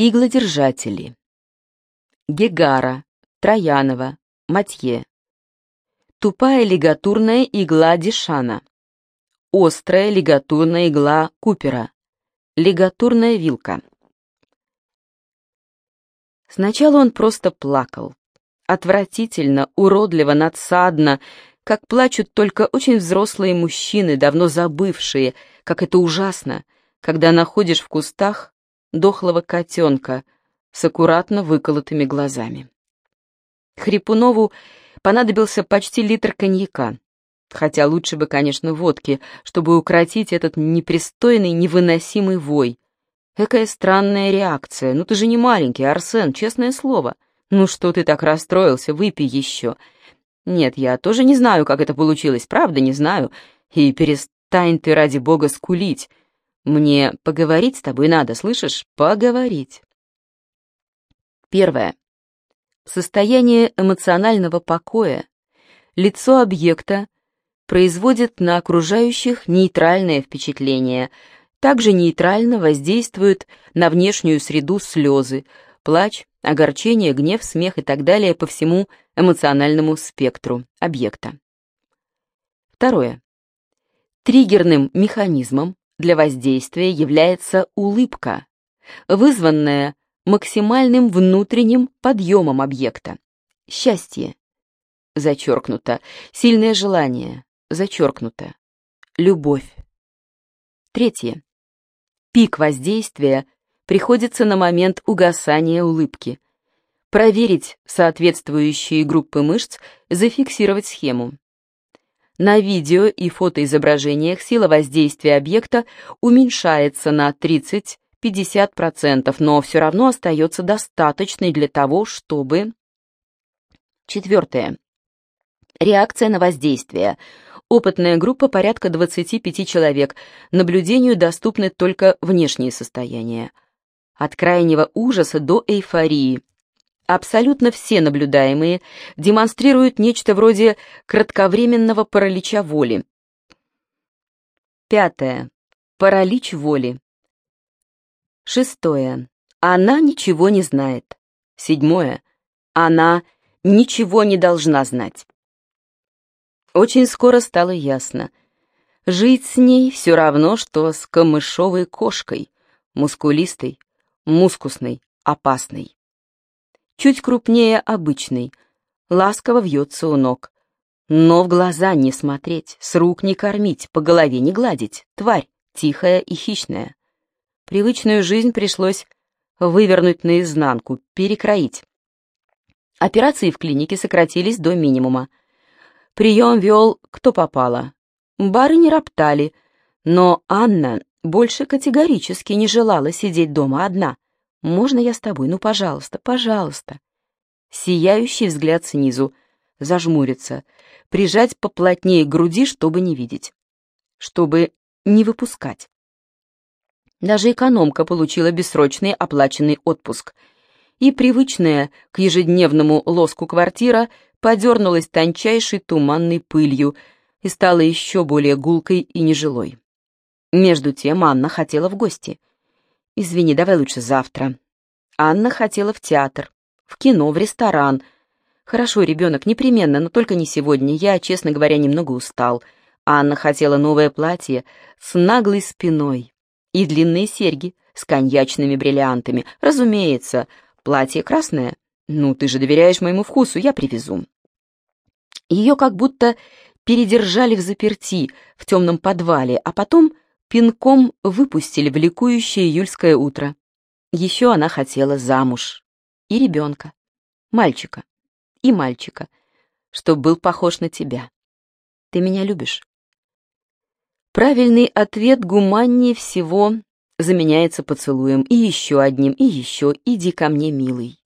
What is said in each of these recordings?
Иглодержатели. Гегара, Троянова, Матье. Тупая лигатурная игла Дишана. Острая лигатурная игла Купера. Лигатурная вилка. Сначала он просто плакал. Отвратительно, уродливо, надсадно, как плачут только очень взрослые мужчины, давно забывшие, как это ужасно, когда находишь в кустах дохлого котенка с аккуратно выколотыми глазами. Хрипунову понадобился почти литр коньяка, хотя лучше бы, конечно, водки, чтобы укротить этот непристойный, невыносимый вой. Какая странная реакция. Ну ты же не маленький, Арсен, честное слово. Ну что ты так расстроился, выпей еще. Нет, я тоже не знаю, как это получилось, правда, не знаю. И перестань ты, ради бога, скулить. Мне поговорить с тобой надо, слышишь? Поговорить. Первое. Состояние эмоционального покоя. Лицо объекта производит на окружающих нейтральное впечатление. Также нейтрально воздействуют на внешнюю среду слезы, плач, огорчение, гнев, смех и так далее по всему эмоциональному спектру объекта. Второе. Триггерным механизмом для воздействия является улыбка, вызванная максимальным внутренним подъемом объекта. Счастье. Зачеркнуто. Сильное желание. Зачеркнуто. Любовь. Третье. Пик воздействия приходится на момент угасания улыбки. Проверить соответствующие группы мышц, зафиксировать схему. На видео и фотоизображениях сила воздействия объекта уменьшается на 30-50%, но все равно остается достаточной для того, чтобы... Четвертое. Реакция на воздействие. Опытная группа порядка 25 человек. Наблюдению доступны только внешние состояния. От крайнего ужаса до эйфории абсолютно все наблюдаемые демонстрируют нечто вроде кратковременного паралича воли. Пятое. Паралич воли. Шестое. Она ничего не знает. Седьмое. Она ничего не должна знать. Очень скоро стало ясно. Жить с ней все равно, что с камышовой кошкой, мускулистой, мускусной, опасной чуть крупнее обычной, ласково вьется у ног. Но в глаза не смотреть, с рук не кормить, по голове не гладить, тварь, тихая и хищная. Привычную жизнь пришлось вывернуть наизнанку, перекроить. Операции в клинике сократились до минимума. Прием вел кто попало. Бары не роптали, но Анна больше категорически не желала сидеть дома одна — можно я с тобой? Ну, пожалуйста, пожалуйста. Сияющий взгляд снизу, зажмуриться, прижать поплотнее груди, чтобы не видеть, чтобы не выпускать. Даже экономка получила бессрочный оплаченный отпуск, и привычная к ежедневному лоску квартира подернулась тончайшей туманной пылью и стала еще более гулкой и нежилой. Между тем Анна хотела в гости — «Извини, давай лучше завтра». Анна хотела в театр, в кино, в ресторан. «Хорошо, ребенок, непременно, но только не сегодня. Я, честно говоря, немного устал». Анна хотела новое платье с наглой спиной и длинные серьги с коньячными бриллиантами. Разумеется, платье красное. Ну, ты же доверяешь моему вкусу, я привезу. Ее как будто передержали в заперти в темном подвале, а потом пинком выпустили в ликующее июльское утро. Еще она хотела замуж. И ребенка. Мальчика. И мальчика. Чтоб был похож на тебя. Ты меня любишь? Правильный ответ гуманнее всего заменяется поцелуем. И еще одним, и еще. Иди ко мне, милый.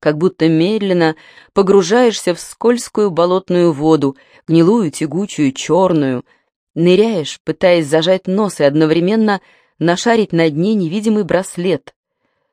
Как будто медленно погружаешься в скользкую болотную воду, гнилую, тягучую, черную — Ныряешь, пытаясь зажать нос и одновременно нашарить на дне невидимый браслет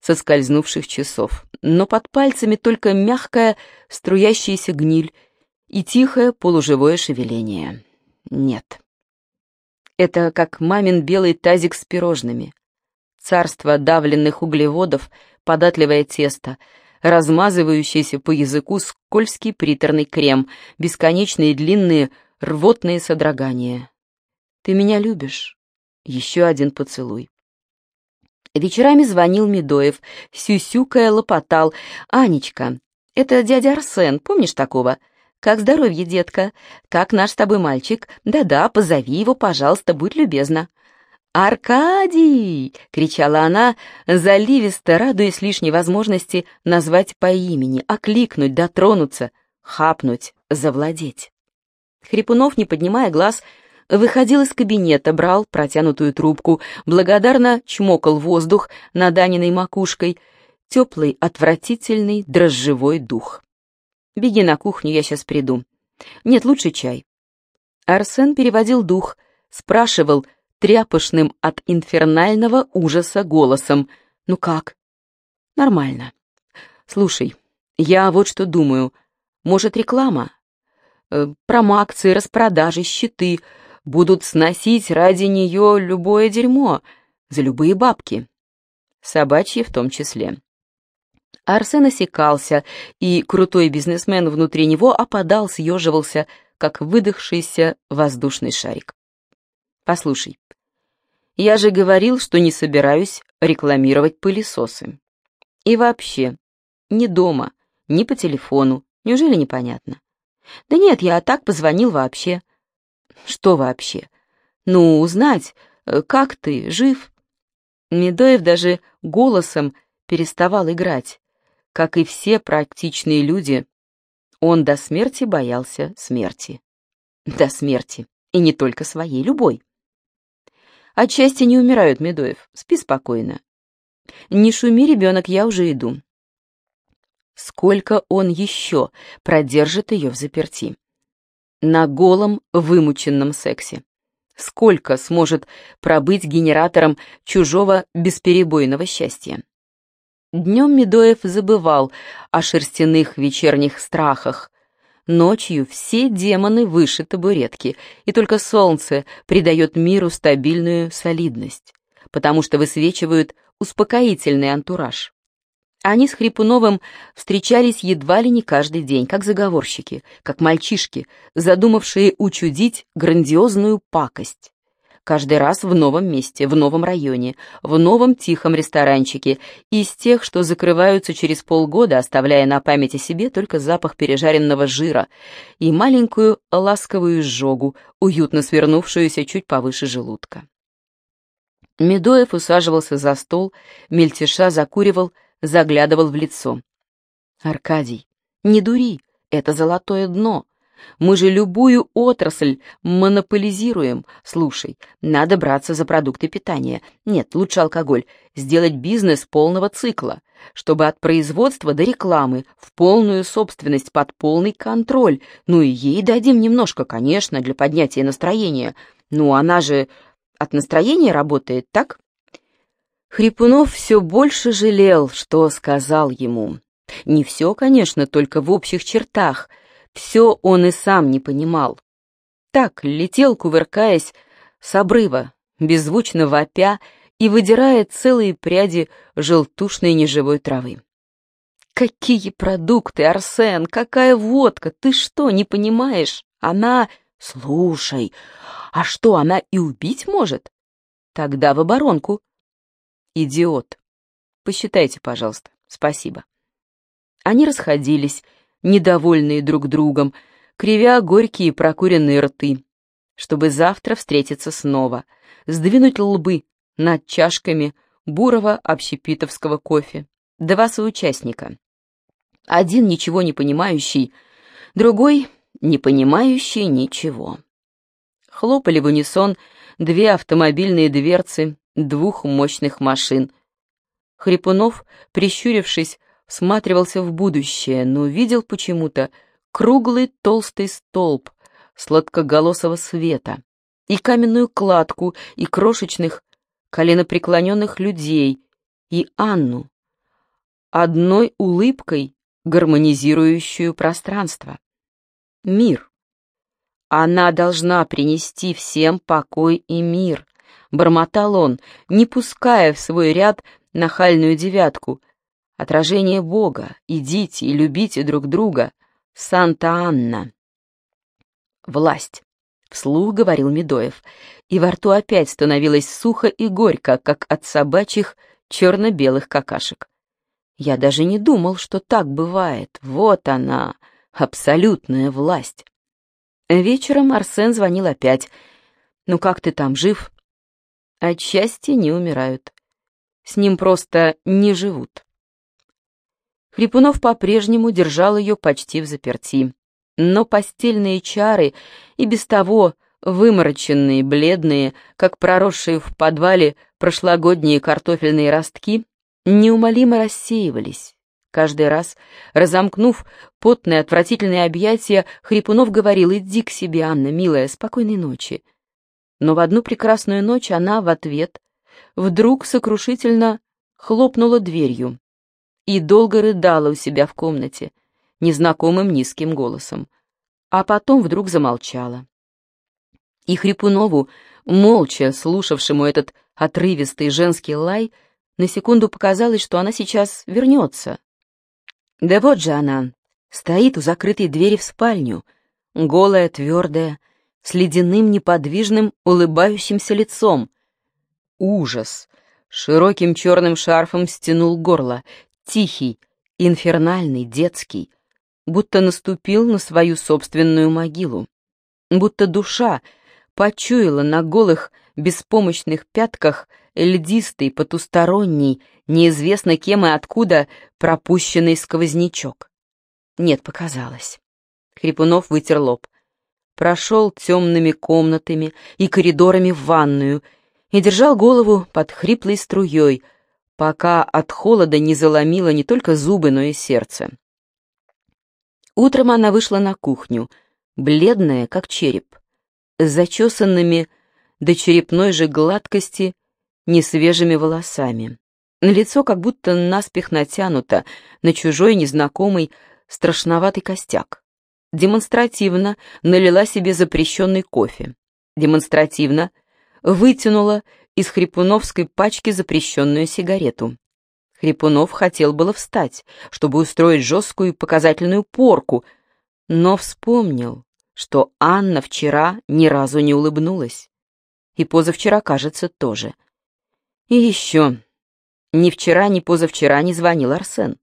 соскользнувших часов. Но под пальцами только мягкая струящаяся гниль и тихое полуживое шевеление. Нет. Это как мамин белый тазик с пирожными. царство давленных углеводов, податливое тесто, размазывающийся по языку скользкий приторный крем, бесконечные длинные рвотные содрогания. «Ты меня любишь?» Еще один поцелуй. Вечерами звонил Медоев, сюсюкая лопотал. «Анечка, это дядя Арсен, помнишь такого? Как здоровье, детка? Как наш с тобой мальчик? Да-да, позови его, пожалуйста, будь любезна». «Аркадий!» — кричала она, заливисто, радуясь лишней возможности назвать по имени, окликнуть, дотронуться, хапнуть, завладеть. Хрипунов, не поднимая глаз, выходил из кабинета, брал протянутую трубку, благодарно чмокал воздух над Аниной макушкой, теплый, отвратительный, дрожжевой дух. «Беги на кухню, я сейчас приду. Нет, лучше чай». Арсен переводил дух, спрашивал тряпошным от инфернального ужаса голосом. «Ну как?» «Нормально. Слушай, я вот что думаю. Может, реклама? Э, промакции, распродажи, щиты — будут сносить ради нее любое дерьмо, за любые бабки. Собачьи в том числе. Арсен осекался, и крутой бизнесмен внутри него опадал, съеживался, как выдохшийся воздушный шарик. «Послушай, я же говорил, что не собираюсь рекламировать пылесосы. И вообще, ни дома, ни по телефону. Неужели непонятно? Да нет, я так позвонил вообще. Что вообще? Ну, узнать, э, как ты, жив? Медоев даже голосом переставал играть. Как и все практичные люди, он до смерти боялся смерти. До смерти. И не только своей, любой. Отчасти не умирают, Медоев. Спи спокойно. Не шуми, ребенок, я уже иду. Сколько он еще продержит ее в заперти? На голом, вымученном сексе. Сколько сможет пробыть генератором чужого бесперебойного счастья? Днем Медоев забывал о шерстяных вечерних страхах. Ночью все демоны выше табуретки, и только солнце придает миру стабильную солидность, потому что высвечивают успокоительный антураж. Они с Хрипуновым встречались едва ли не каждый день, как заговорщики, как мальчишки, задумавшие учудить грандиозную пакость. Каждый раз в новом месте, в новом районе, в новом тихом ресторанчике, из тех, что закрываются через полгода, оставляя на памяти себе только запах пережаренного жира и маленькую ласковую изжогу, уютно свернувшуюся чуть повыше желудка. Медоев усаживался за стол, мельтеша закуривал, заглядывал в лицо. «Аркадий, не дури, это золотое дно. Мы же любую отрасль монополизируем. Слушай, надо браться за продукты питания. Нет, лучше алкоголь. Сделать бизнес полного цикла, чтобы от производства до рекламы, в полную собственность, под полный контроль. Ну и ей дадим немножко, конечно, для поднятия настроения. Ну, она же от настроения работает, так? Хрипунов все больше жалел, что сказал ему. Не все, конечно, только в общих чертах. Все он и сам не понимал. Так летел, кувыркаясь, с обрыва, беззвучно вопя и выдирая целые пряди желтушной неживой травы. «Какие продукты, Арсен! Какая водка! Ты что, не понимаешь? Она... Слушай, а что, она и убить может? Тогда в оборонку. Идиот. Посчитайте, пожалуйста. Спасибо. Они расходились, недовольные друг другом, кривя горькие прокуренные рты, чтобы завтра встретиться снова, сдвинуть лбы над чашками бурого общепитовского кофе. Два соучастника. Один ничего не понимающий, другой не понимающий ничего. Хлопали в унисон две автомобильные дверцы двух мощных машин. Хрипунов, прищурившись, всматривался в будущее, но видел почему-то круглый толстый столб сладкоголосого света и каменную кладку, и крошечных коленопреклоненных людей, и Анну, одной улыбкой гармонизирующую пространство. Мир. Она должна принести всем покой и мир, бормотал он, не пуская в свой ряд нахальную девятку. Отражение Бога, идите и любите друг друга. Санта-Анна. Власть. Вслух говорил Медоев, и во рту опять становилось сухо и горько, как от собачьих черно-белых какашек. Я даже не думал, что так бывает. Вот она, абсолютная власть. Вечером Арсен звонил опять. «Ну как ты там, жив?» От счастья не умирают. С ним просто не живут. Хрипунов по-прежнему держал ее почти в заперти. Но постельные чары и без того вымороченные, бледные, как проросшие в подвале прошлогодние картофельные ростки, неумолимо рассеивались. Каждый раз, разомкнув потные отвратительные объятия, Хрипунов говорил «Иди к себе, Анна, милая, спокойной ночи». Но в одну прекрасную ночь она в ответ вдруг сокрушительно хлопнула дверью и долго рыдала у себя в комнате незнакомым низким голосом, а потом вдруг замолчала. И Хрипунову, молча слушавшему этот отрывистый женский лай, на секунду показалось, что она сейчас вернется. Да вот же она, стоит у закрытой двери в спальню, голая, твердая, с ледяным, неподвижным, улыбающимся лицом. Ужас! Широким черным шарфом стянул горло, тихий, инфернальный, детский, будто наступил на свою собственную могилу, будто душа почуяла на голых, беспомощных пятках льдистый, потусторонний, неизвестно кем и откуда пропущенный сквознячок. Нет, показалось. Хрипунов вытер лоб прошел темными комнатами и коридорами в ванную и держал голову под хриплой струей, пока от холода не заломило не только зубы, но и сердце. Утром она вышла на кухню, бледная, как череп, с зачесанными до черепной же гладкости несвежими волосами. Лицо как будто наспех натянуто на чужой незнакомый страшноватый костяк демонстративно налила себе запрещенный кофе, демонстративно вытянула из хрипуновской пачки запрещенную сигарету. Хрипунов хотел было встать, чтобы устроить жесткую показательную порку, но вспомнил, что Анна вчера ни разу не улыбнулась. И позавчера, кажется, тоже. И еще. Ни вчера, ни позавчера не звонил Арсен.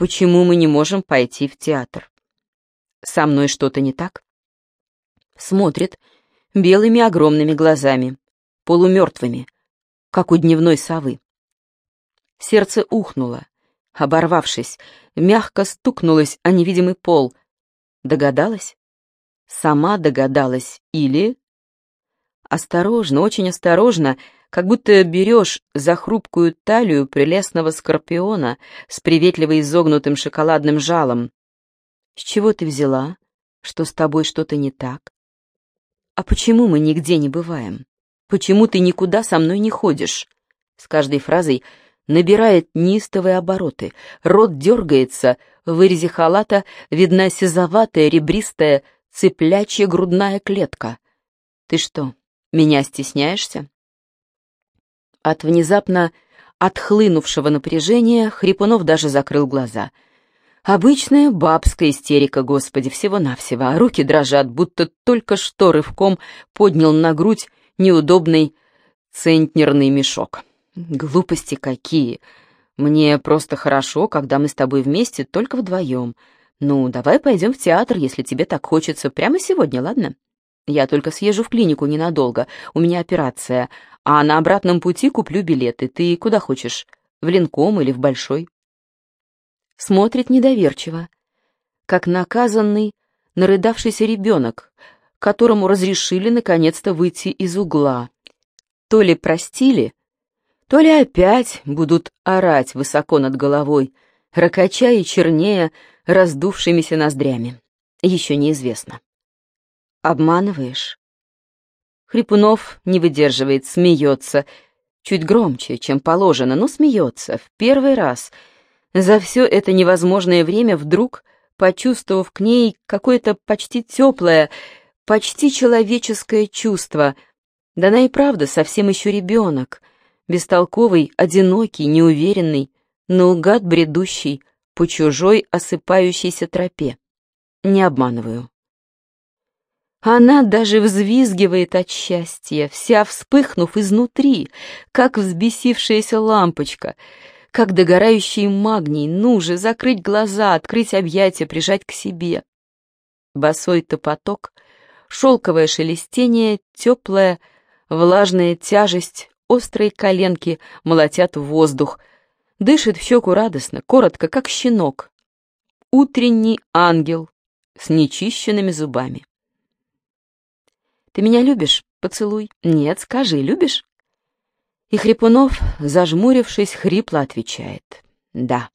Почему мы не можем пойти в театр? Со мной что-то не так? Смотрит белыми огромными глазами, полумертвыми, как у дневной совы. Сердце ухнуло, оборвавшись, мягко стукнулось о невидимый пол. Догадалась? Сама догадалась или... Осторожно, очень осторожно, как будто берешь за хрупкую талию прелестного скорпиона с приветливо изогнутым шоколадным жалом. С чего ты взяла, что с тобой что-то не так? А почему мы нигде не бываем? Почему ты никуда со мной не ходишь? С каждой фразой набирает неистовые обороты, рот дергается, в вырезе халата видна сизоватая, ребристая, цыплячья грудная клетка. Ты что, меня стесняешься? От внезапно отхлынувшего напряжения Хрипунов даже закрыл глаза. Обычная бабская истерика, господи, всего-навсего, а руки дрожат, будто только что рывком поднял на грудь неудобный центнерный мешок. Глупости какие! Мне просто хорошо, когда мы с тобой вместе, только вдвоем. Ну, давай пойдем в театр, если тебе так хочется, прямо сегодня, ладно? Я только съезжу в клинику ненадолго, у меня операция, а на обратном пути куплю билеты. Ты куда хочешь? В Ленком или в Большой?» Смотрит недоверчиво, как наказанный, нарыдавшийся ребенок, которому разрешили наконец-то выйти из угла. То ли простили, то ли опять будут орать высоко над головой, ракача и чернея раздувшимися ноздрями. Еще неизвестно. «Обманываешь?» Хрипунов не выдерживает, смеется. Чуть громче, чем положено, но смеется. В первый раз. За все это невозможное время вдруг, почувствовав к ней какое-то почти теплое, почти человеческое чувство, Да она и правда совсем еще ребенок, бестолковый, одинокий, неуверенный, наугад бредущий по чужой осыпающейся тропе. Не обманываю. Она даже взвизгивает от счастья, вся вспыхнув изнутри, как взбесившаяся лампочка, как догорающий магний, ну же, закрыть глаза, открыть объятия, прижать к себе. Босой топоток, шелковое шелестение, теплая, влажная тяжесть, острые коленки молотят в воздух, дышит в щеку радостно, коротко, как щенок. Утренний ангел с нечищенными зубами. Ты меня любишь? Поцелуй. Нет, скажи, любишь? И Хрипунов, зажмурившись, хрипло отвечает. Да.